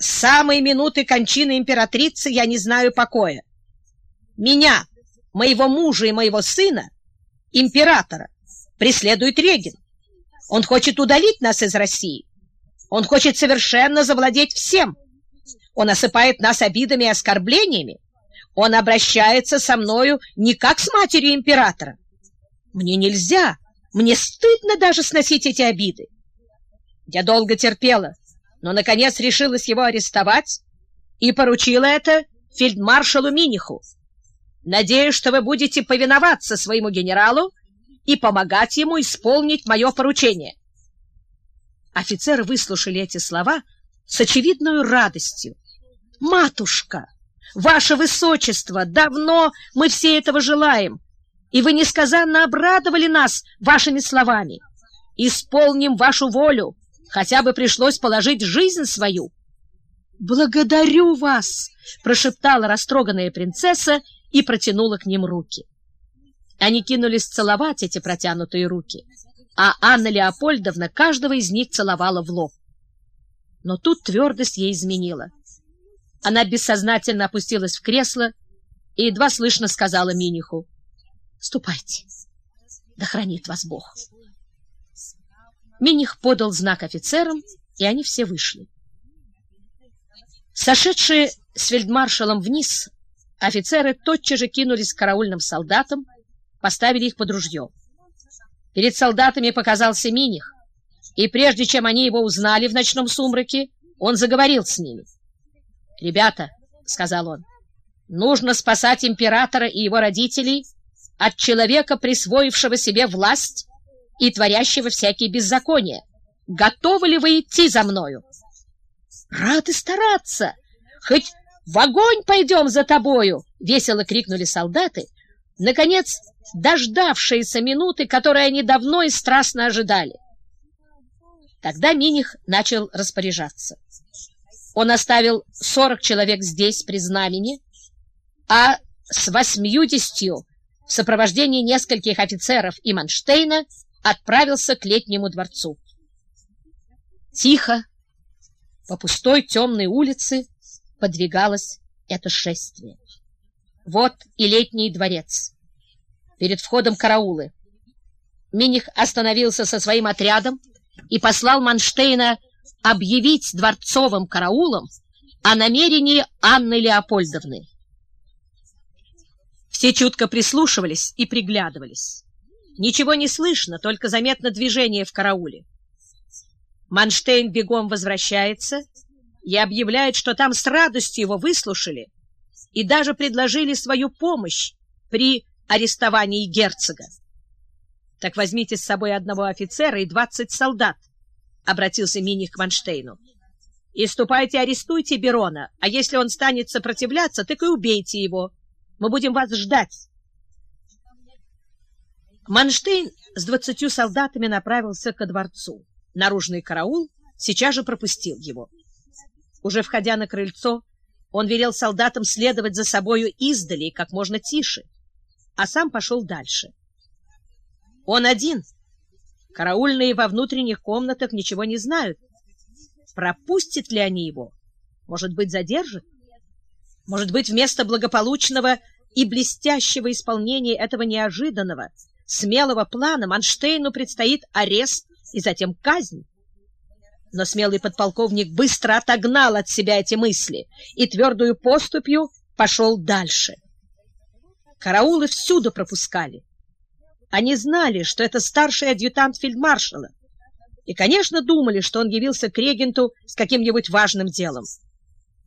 С самой минуты кончины императрицы я не знаю покоя. Меня, моего мужа и моего сына, императора, преследует Регин. Он хочет удалить нас из России. Он хочет совершенно завладеть всем. Он осыпает нас обидами и оскорблениями. Он обращается со мною не как с матерью императора. Мне нельзя, мне стыдно даже сносить эти обиды. Я долго терпела, но, наконец, решилась его арестовать и поручила это фельдмаршалу Миниху. Надеюсь, что вы будете повиноваться своему генералу и помогать ему исполнить мое поручение. Офицеры выслушали эти слова с очевидной радостью. «Матушка, ваше высочество, давно мы все этого желаем, и вы несказанно обрадовали нас вашими словами. Исполним вашу волю, хотя бы пришлось положить жизнь свою». «Благодарю вас!» — прошептала растроганная принцесса и протянула к ним руки. Они кинулись целовать эти протянутые руки, а Анна Леопольдовна каждого из них целовала в лоб. Но тут твердость ей изменила. Она бессознательно опустилась в кресло и едва слышно сказала Миниху, «Ступайте, да хранит вас Бог». Миних подал знак офицерам, и они все вышли. Сошедшие с фельдмаршалом вниз, Офицеры тотчас же кинулись к караульным солдатам, поставили их под ружье. Перед солдатами показался Миних, и прежде чем они его узнали в ночном сумраке, он заговорил с ними. «Ребята», — сказал он, — «нужно спасать императора и его родителей от человека, присвоившего себе власть и творящего всякие беззакония. Готовы ли вы идти за мною?» «Рады стараться, хоть «В огонь пойдем за тобою!» — весело крикнули солдаты, наконец дождавшиеся минуты, которые они давно и страстно ожидали. Тогда Миних начал распоряжаться. Он оставил сорок человек здесь, при знамени, а с восьмьюдесятью в сопровождении нескольких офицеров и Манштейна отправился к летнему дворцу. Тихо, по пустой темной улице, подвигалось это шествие. Вот и летний дворец. Перед входом караулы. Миних остановился со своим отрядом и послал Манштейна объявить дворцовым караулом о намерении Анны Леопольдовны. Все чутко прислушивались и приглядывались. Ничего не слышно, только заметно движение в карауле. Манштейн бегом возвращается и объявляет, что там с радостью его выслушали и даже предложили свою помощь при арестовании герцога. «Так возьмите с собой одного офицера и двадцать солдат», — обратился Миних к Манштейну. «И ступайте, арестуйте Берона, а если он станет сопротивляться, так и убейте его. Мы будем вас ждать». Манштейн с двадцатью солдатами направился ко дворцу. Наружный караул сейчас же пропустил его. Уже входя на крыльцо, он велел солдатам следовать за собою издали как можно тише, а сам пошел дальше. Он один. Караульные во внутренних комнатах ничего не знают. Пропустят ли они его? Может быть, задержат? Может быть, вместо благополучного и блестящего исполнения этого неожиданного, смелого плана Манштейну предстоит арест и затем казнь? Но смелый подполковник быстро отогнал от себя эти мысли и твердую поступью пошел дальше. Караулы всюду пропускали. Они знали, что это старший адъютант фельдмаршала, и, конечно, думали, что он явился к регенту с каким-нибудь важным делом.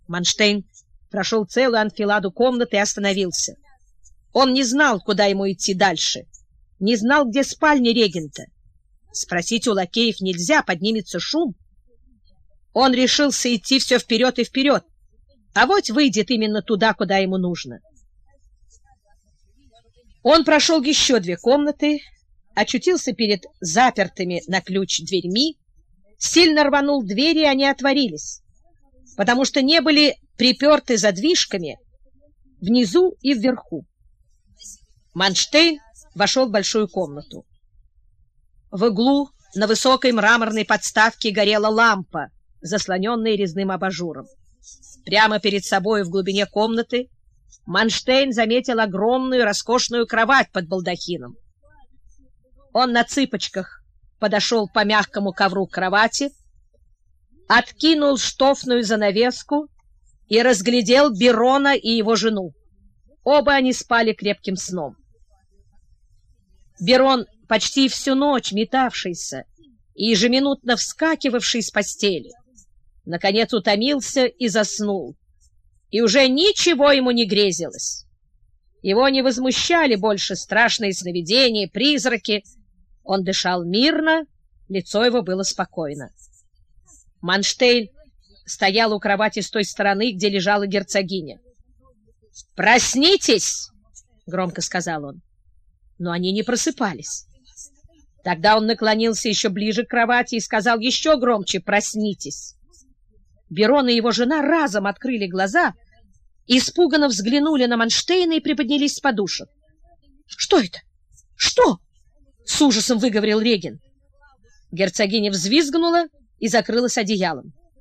Манштейн прошел целую анфиладу комнаты и остановился. Он не знал, куда ему идти дальше, не знал, где спальня регента. Спросить у лакеев нельзя, поднимется шум. Он решился идти все вперед и вперед, а вот выйдет именно туда, куда ему нужно. Он прошел еще две комнаты, очутился перед запертыми на ключ дверьми, сильно рванул двери, и они отворились, потому что не были приперты задвижками внизу и вверху. Манштейн вошел в большую комнату. В углу на высокой мраморной подставке горела лампа, заслоненные резным абажуром. Прямо перед собой в глубине комнаты Манштейн заметил огромную роскошную кровать под балдахином. Он на цыпочках подошел по мягкому ковру кровати, откинул штофную занавеску и разглядел Берона и его жену. Оба они спали крепким сном. Берон, почти всю ночь метавшийся и ежеминутно вскакивавший с постели, наконец утомился и заснул, и уже ничего ему не грезилось. Его не возмущали больше страшные сновидения, призраки. Он дышал мирно, лицо его было спокойно. Манштейн стоял у кровати с той стороны, где лежала герцогиня. «Проснитесь!» — громко сказал он. Но они не просыпались. Тогда он наклонился еще ближе к кровати и сказал еще громче «Проснитесь!». Берон и его жена разом открыли глаза, испуганно взглянули на Манштейна и приподнялись с подушек. «Что это? Что?» — с ужасом выговорил Регин. Герцогиня взвизгнула и закрылась одеялом.